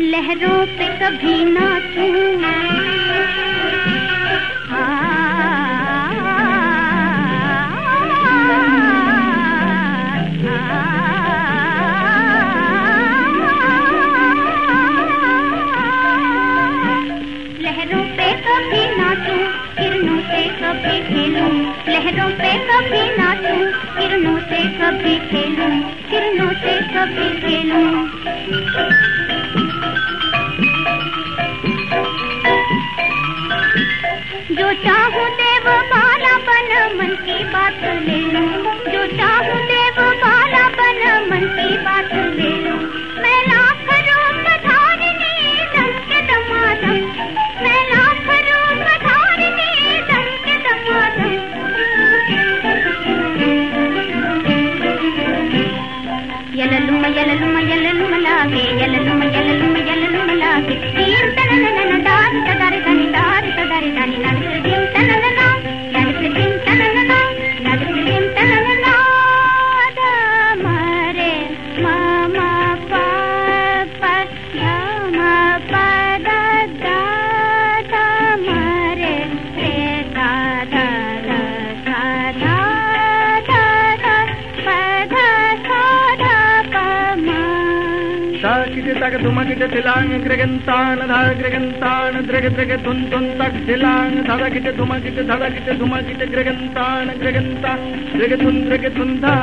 लहरों पे कभी नाचूं लहरों पे कभी नाचूं किरणों से कभी खेलूं लहरों पे कभी नाचूं किरणों से कभी खेलूं किरणों से कभी खेलूं चाहूँ देव बाला बन मन की बात ले लूँ। जो चाहूँ देव बाला बन मन की बात ले लूँ। मैं लाख रूप धारिणी दम के दमादम मैं लाख रूप धारिणी दम के दमादम यललुम यललुम यललुम लागे, यललुम यललुम सा किटे तक तुम किटे तिलांग ग्रगंतान धा ग्रगंतान द्रग द्रग तुन तुन तक तिलांग धड़ किटे तुम किटे धड़ किटे तुम किटे ग्रगंतान ग्रगंता द्रग तुन द्रग तुन धा